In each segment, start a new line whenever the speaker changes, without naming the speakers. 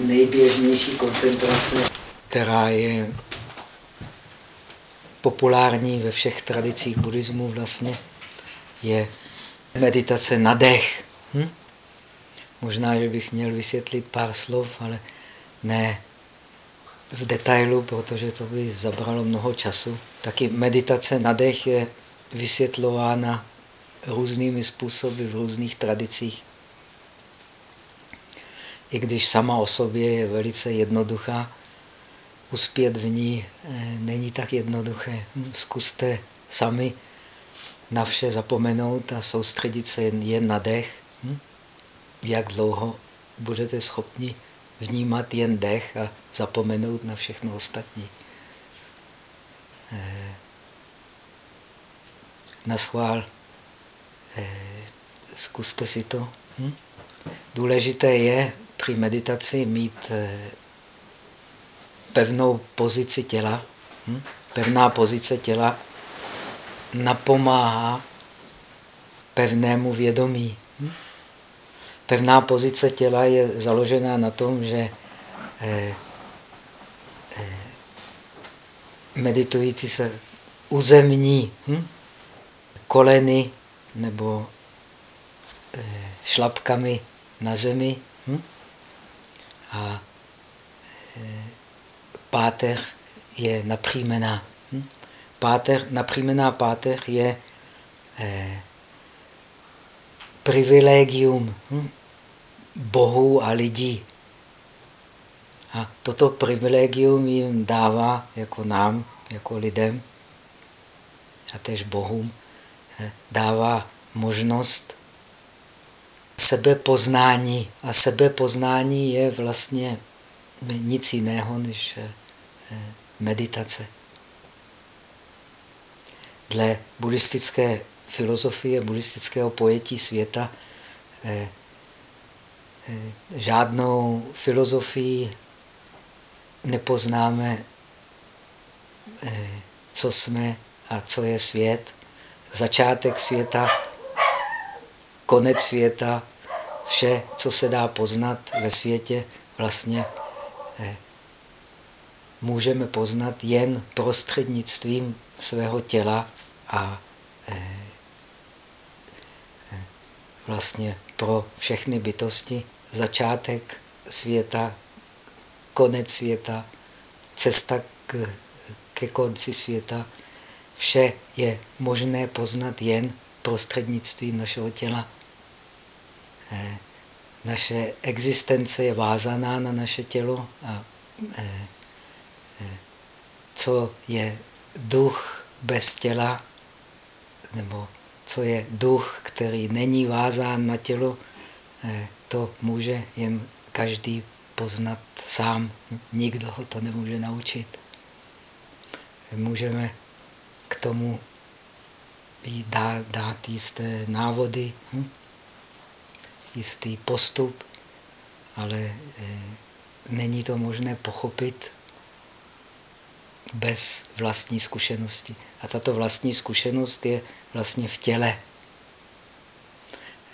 nejběžnější koncentrace, která je populární ve všech tradicích buddhismu vlastně, je meditace na dech. Hm? Možná, že bych měl vysvětlit pár slov, ale ne v detailu, protože to by zabralo mnoho času. Taky meditace na dech je vysvětlována různými způsoby v různých tradicích. I když sama o sobě je velice jednoduchá, uspět v ní eh, není tak jednoduché. Hm, zkuste sami na vše zapomenout a soustředit se jen na dech. Hm? Jak dlouho budete schopni vnímat jen dech a zapomenout na všechno ostatní. Eh, na schvál, eh, zkuste si to. Hm? Důležité je při meditaci mít eh, pevnou pozici těla. Hm? Pevná pozice těla napomáhá pevnému vědomí. Hm? Pevná pozice těla je založená na tom, že eh, eh, meditující se uzemní hm? koleny nebo šlapkami na zemi hm? A eh, páteř je napřímená. Hm? Páteř, napřímená páteř je eh, privilegium. Hm? bohů a lidí. A toto privilegium jim dává jako nám, jako lidem, a tež bohům, eh, dává možnost sebepoznání. A sebepoznání je vlastně nic jiného než eh, meditace. Dle buddhistické filozofie, buddhistického pojetí světa eh, Eh, žádnou filozofii nepoznáme, co jsme a co je svět. Začátek světa, konec světa, vše, co se dá poznat ve světě, vlastně eh, můžeme poznat jen prostřednictvím svého těla a vlastně pro všechny bytosti začátek světa, konec světa, cesta k, ke konci světa. Vše je možné poznat jen prostřednictvím našeho těla. Eh, naše existence je vázaná na naše tělo a eh, eh, co je duch bez těla, nebo co je duch, který není vázán na tělo, to může jen každý poznat sám. Nikdo ho to nemůže naučit. Můžeme k tomu dát, dát jisté návody, hm? Jistý postup, ale eh, není to možné pochopit bez vlastní zkušenosti. A tato vlastní zkušenost je vlastně v těle.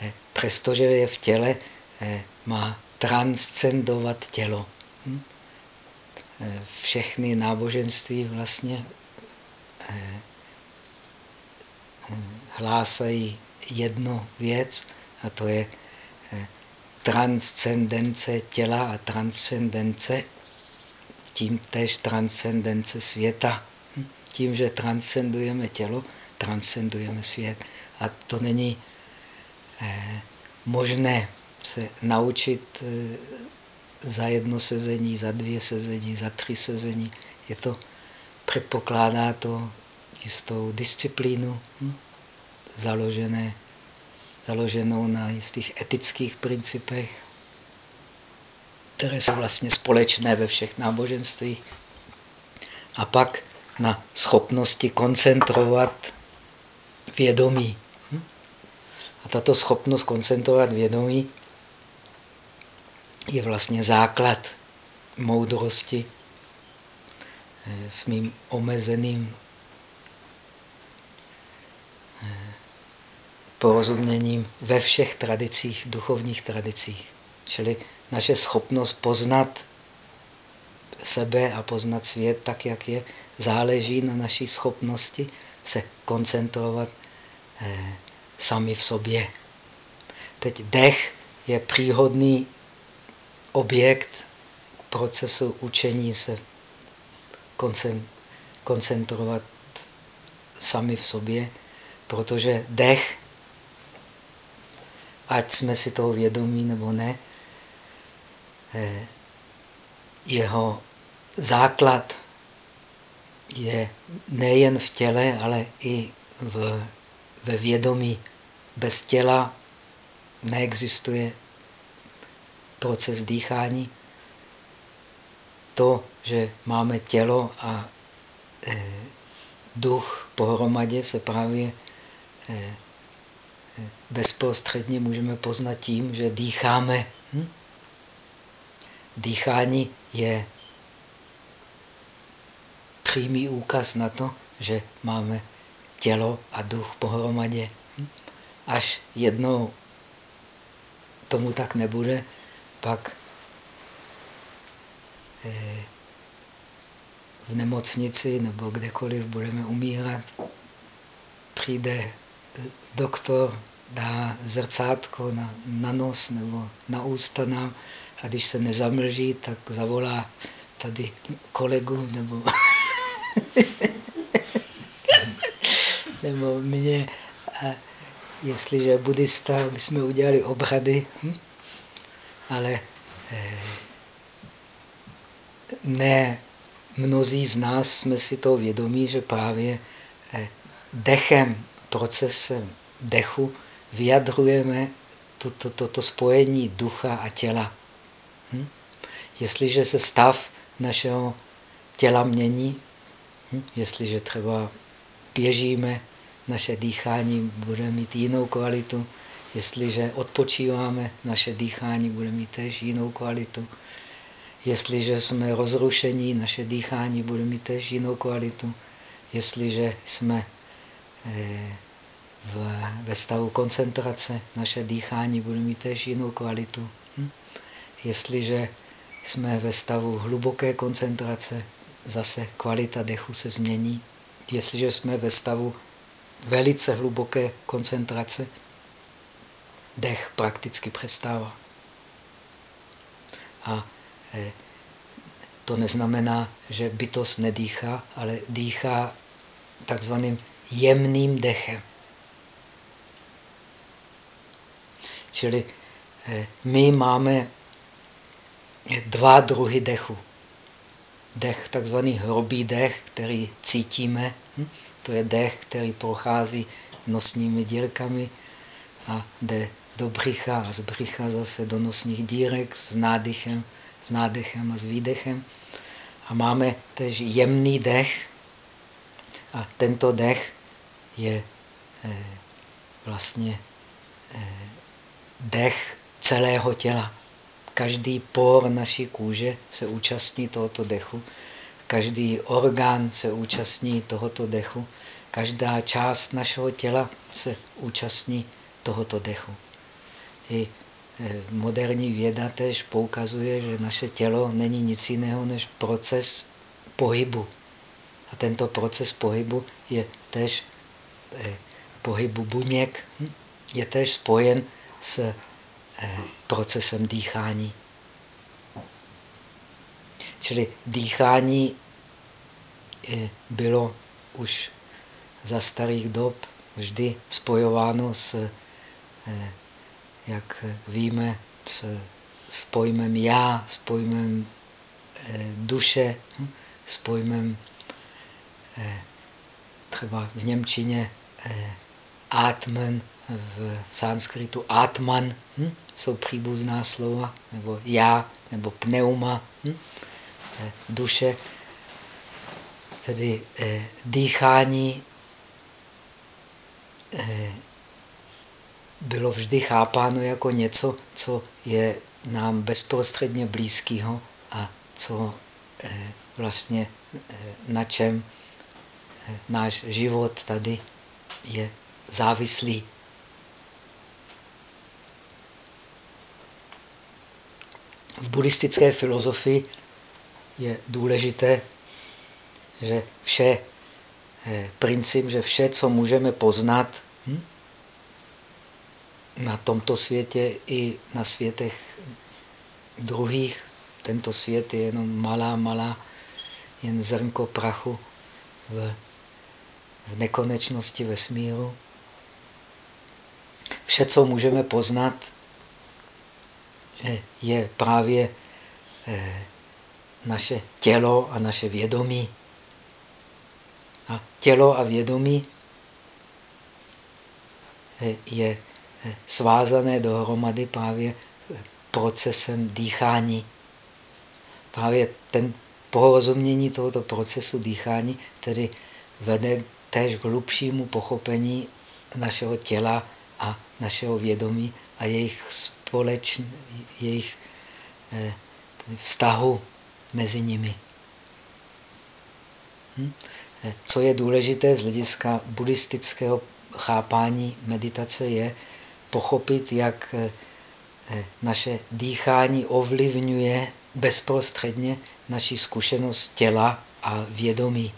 Eh, přestože je v těle, eh, má transcendovat tělo. Hm? Všechny náboženství vlastně hlásají jednu věc, a to je transcendence těla a transcendence, tím tež transcendence světa. Hm? Tím, že transcendujeme tělo, transcendujeme svět. A to není eh, možné se naučit eh, za jedno sezení, za dvě sezení, za tři sezení. Je to, předpokládá to jistou disciplínu, hm? založené, založenou na jistých etických principech, které jsou vlastně společné ve všech náboženstvích. A pak na schopnosti koncentrovat vědomí. Hm? A tato schopnost koncentrovat vědomí je vlastně základ moudrosti eh, s mým omezeným porozuměním ve všech tradicích, duchovních tradicích. Čili naše schopnost poznat sebe a poznat svět tak, jak je, záleží na naší schopnosti se koncentrovat eh, sami v sobě. Teď dech je příhodný objekt procesu učení se koncentrovat sami v sobě, protože dech, ať jsme si toho vědomí nebo ne, eh, jeho základ je nejen v těle, ale i v, ve vědomí. Bez těla neexistuje proces dýchání. To, že máme tělo a e, duch pohromadě, se právě e, bezprostředně můžeme poznat tím, že dýcháme. Hm? Dýchání je přímý úkaz na to, že máme tělo a duch pohromadě. Hm? Až jednou tomu tak nebude, pak eh, v nemocnici nebo kdekoliv budeme umírat, přijde doktor, dá zrcátko na, na nos nebo na ústa nám a když se nezamlží, tak zavolá tady kolegu nebo, nebo mě. A jestliže buddhista, bychom udělali obrady, hm? ale eh, ne mnozí z nás jsme si to vědomí, že právě eh, dechem, procesem dechu vyjadrujeme toto to, to spojení ducha a těla. Hm? Jestliže se stav našeho těla mění, hm? jestliže třeba běžíme, naše dýchání bude mít jinou kvalitu, jestliže odpočíváme, naše dýchání bude mít též jinou kvalitu, jestliže jsme rozrušení, naše dýchání bude mít též jinou kvalitu, jestliže jsme ve stavu koncentrace, naše dýchání bude mít též jinou kvalitu. Hm? Jestliže jsme ve stavu hluboké koncentrace, zase kvalita dechu se změní. Jestliže jsme ve stavu velice hluboké koncentrace, dech prakticky přestává. A eh, to neznamená, že bytost nedýchá, ale dýchá takzvaným jemným dechem. Čili eh, my máme dva druhy dechu. Dech, takzvaný hrobý dech, který cítíme, hm? to je dech, který prochází nosními dírkami a jde do břicha a z břicha zase do nosních dírek s nádychem, s nádechem a s výdechem. A máme tež jemný dech a tento dech je eh, vlastně eh, dech celého těla. Každý por naší kůže se účastní tohoto dechu, každý orgán se účastní tohoto dechu, každá část našeho těla se účastní tohoto dechu. I eh, moderní věda tež poukazuje, že naše tělo není nic jiného než proces pohybu. A tento proces pohybu je tež pohybu buněk, hm, je tež spojen s eh, procesem dýchání. Čili dýchání eh, bylo už za starých dob vždy spojováno s, eh, jak víme, s, s pojmem já, s pojmem duše, hm, s pojmem třeba v Němčině Atmen, v sanskritu Atman, hm? jsou příbuzná slova, nebo já, nebo pneuma, hm? duše, tedy eh, dýchání eh, bylo vždy chápáno jako něco, co je nám bezprostředně blízkého a co eh, vlastně eh, na čem eh, náš život tady je závislý. v buddhistické filozofii je důležité, že vše, eh, princip, že vše, co můžeme poznat hm, na tomto světě i na světech druhých, tento svět je jenom malá, malá, jen zrnko prachu v, v nekonečnosti vesmíru. Vše, co můžeme poznat, je právě eh, naše tělo a naše vědomí. A tělo a vědomí eh, je eh, svázané dohromady právě procesem dýchání. Právě ten porozumění tohoto procesu dýchání tedy vede též k hlubšímu pochopení našeho těla a našeho vědomí a jejich, společn, jejich eh, vztahu mezi nimi. Hm? Eh, co je důležité z hlediska buddhistického chápání meditace, je pochopit, jak eh, naše dýchání ovlivňuje bezprostředně naši zkušenost těla a vědomí.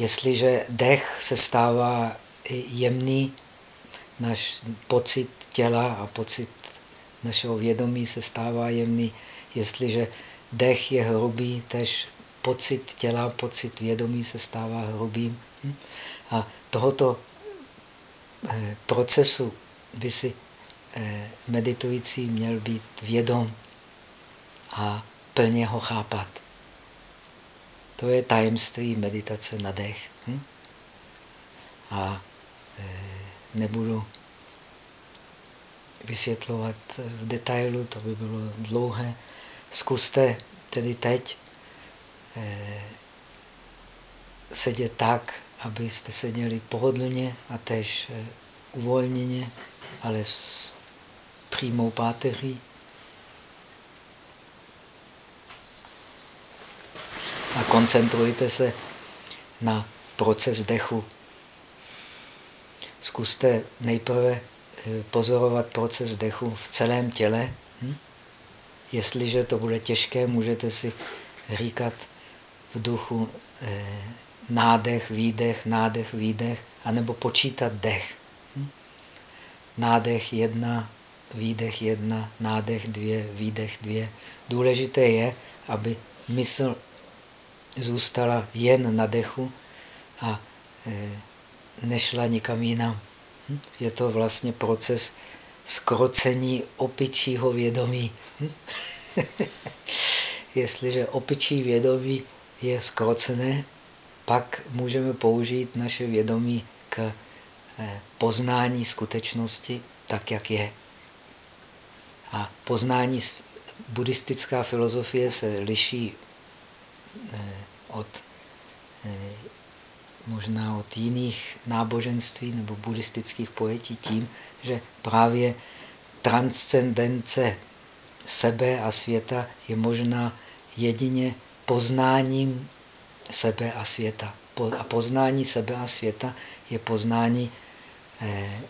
Jestliže dech se stává jemný, náš pocit těla a pocit našeho vědomí se stává jemný. Jestliže dech je hrubý, tež pocit těla, pocit vědomí se stává hrubým. Hm? A tohoto eh, procesu by si eh, meditující měl být vědom a plně ho chápat. To je tajemství meditace na dech. Hm? A e, nebudu vysvětlovat v detailu, to by bylo dlouhé. Zkuste tedy teď e, sedět tak, abyste seděli pohodlně a tež e, uvolněně, ale s přímou páteří. Koncentrujte se na proces dechu. Zkuste nejprve eh, pozorovat proces dechu v celém těle. Hm? Jestliže to bude těžké, můžete si říkat v duchu eh, nádech, výdech, nádech, výdech, anebo počítat dech. Hm? Nádech jedna, výdech jedna, nádech dvě, výdech dvě. Důležité je, aby mysl zůstala jen na dechu a e, nešla nikam jinam. Hm? Je to vlastně proces skrocení opičího vědomí. Hm? Jestliže opičí vědomí je skrocené, pak můžeme použít naše vědomí k e, poznání skutečnosti tak, jak je. A poznání buddhistická filozofie se liší od eh, možná od jiných náboženství nebo buddhistických pojetí tím, že právě transcendence sebe a světa je možná jedině poznáním sebe a světa. A poznání sebe a světa je poznání eh,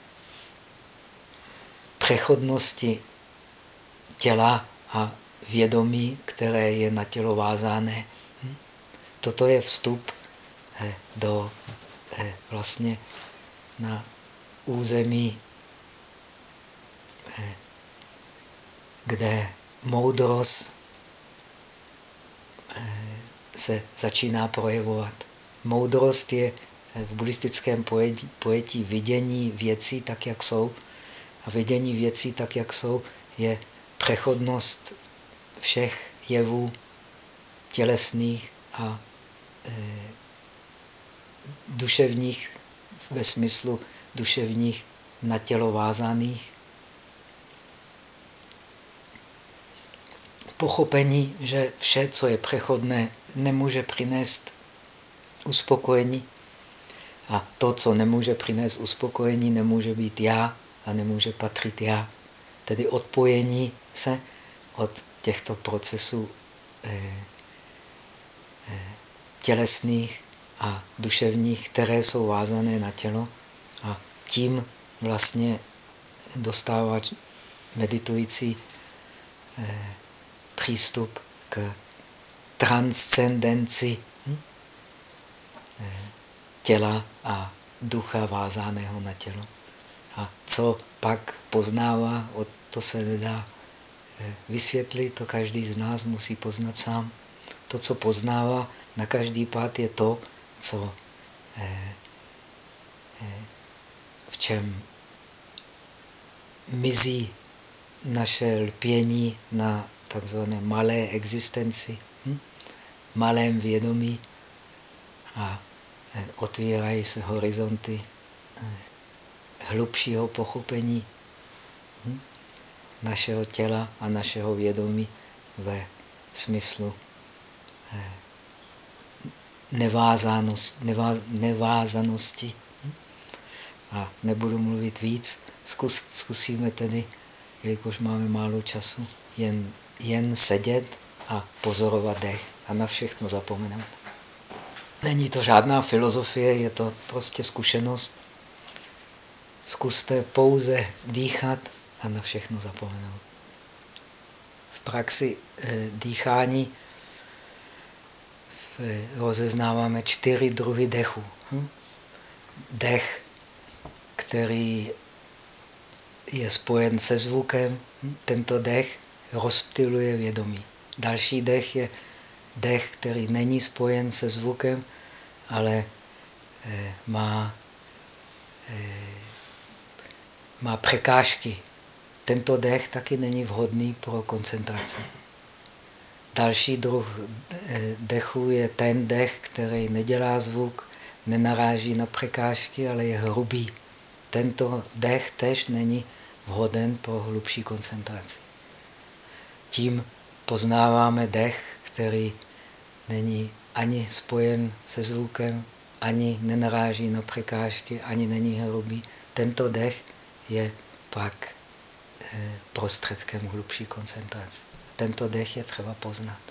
přechodnosti těla a vědomí, které je na tělo vázané. Toto je vstup eh, do eh, vlastně na území, eh, kde moudrost se začíná projevovat. Moudrost je v buddhistickém pojetí, pojetí vidění věcí tak, jak jsou. A vidění věcí tak, jak jsou, je přechodnost všech jevů tělesných a duševních ve smyslu duševních na tělo vázaných. Pochopení, že vše, co je přechodné, nemůže přinést uspokojení. A to, co nemůže přinést uspokojení, nemůže být já a nemůže patřit já. Tedy odpojení se od těchto procesů eh, tělesných a duševních, které jsou vázané na tělo a tím vlastně dostává meditující přístup k transcendenci hm? těla a ducha vázaného na tělo. A co pak poznává, to se nedá vysvětlit, to každý z nás musí poznat sám. To, co poznává na každý pád, je to, co v čem mizí naše lpění na takzvané malé existenci, hm? malém vědomí a eh, otvírají se horizonty eh, hlubšího pochopení hm? našeho těla a našeho vědomí ve smyslu eh, nevázanost, nevá, nevázanosti. A nebudu mluvit víc, Zkus, zkusíme tedy, jelikož máme málo času, jen, jen sedět a pozorovat dech a na všechno zapomenout. Není to žádná filozofie, je to prostě zkušenost. Zkuste pouze dýchat a na všechno zapomenout. V praxi e, dýchání rozeznáváme čtyři druhy dechu. Hm? Dech, který je spojen se zvukem, tento dech rozptiluje vědomí. Další dech je dech, který není spojen se zvukem, ale eh, má, eh, má překážky. Tento dech taky není vhodný pro koncentraci. Další druh eh, dechu je ten dech, který nedělá zvuk, nenaráží na překážky, ale je hrubý. Tento dech tež není vhoden pro hlubší koncentraci. Tím poznáváme dech, který není ani spojen se zvukem, ani nenaráží na překážky, ani není hrubý. Tento dech je pak eh, prostředkem hlubší koncentrace. Tento dech je třeba poznat.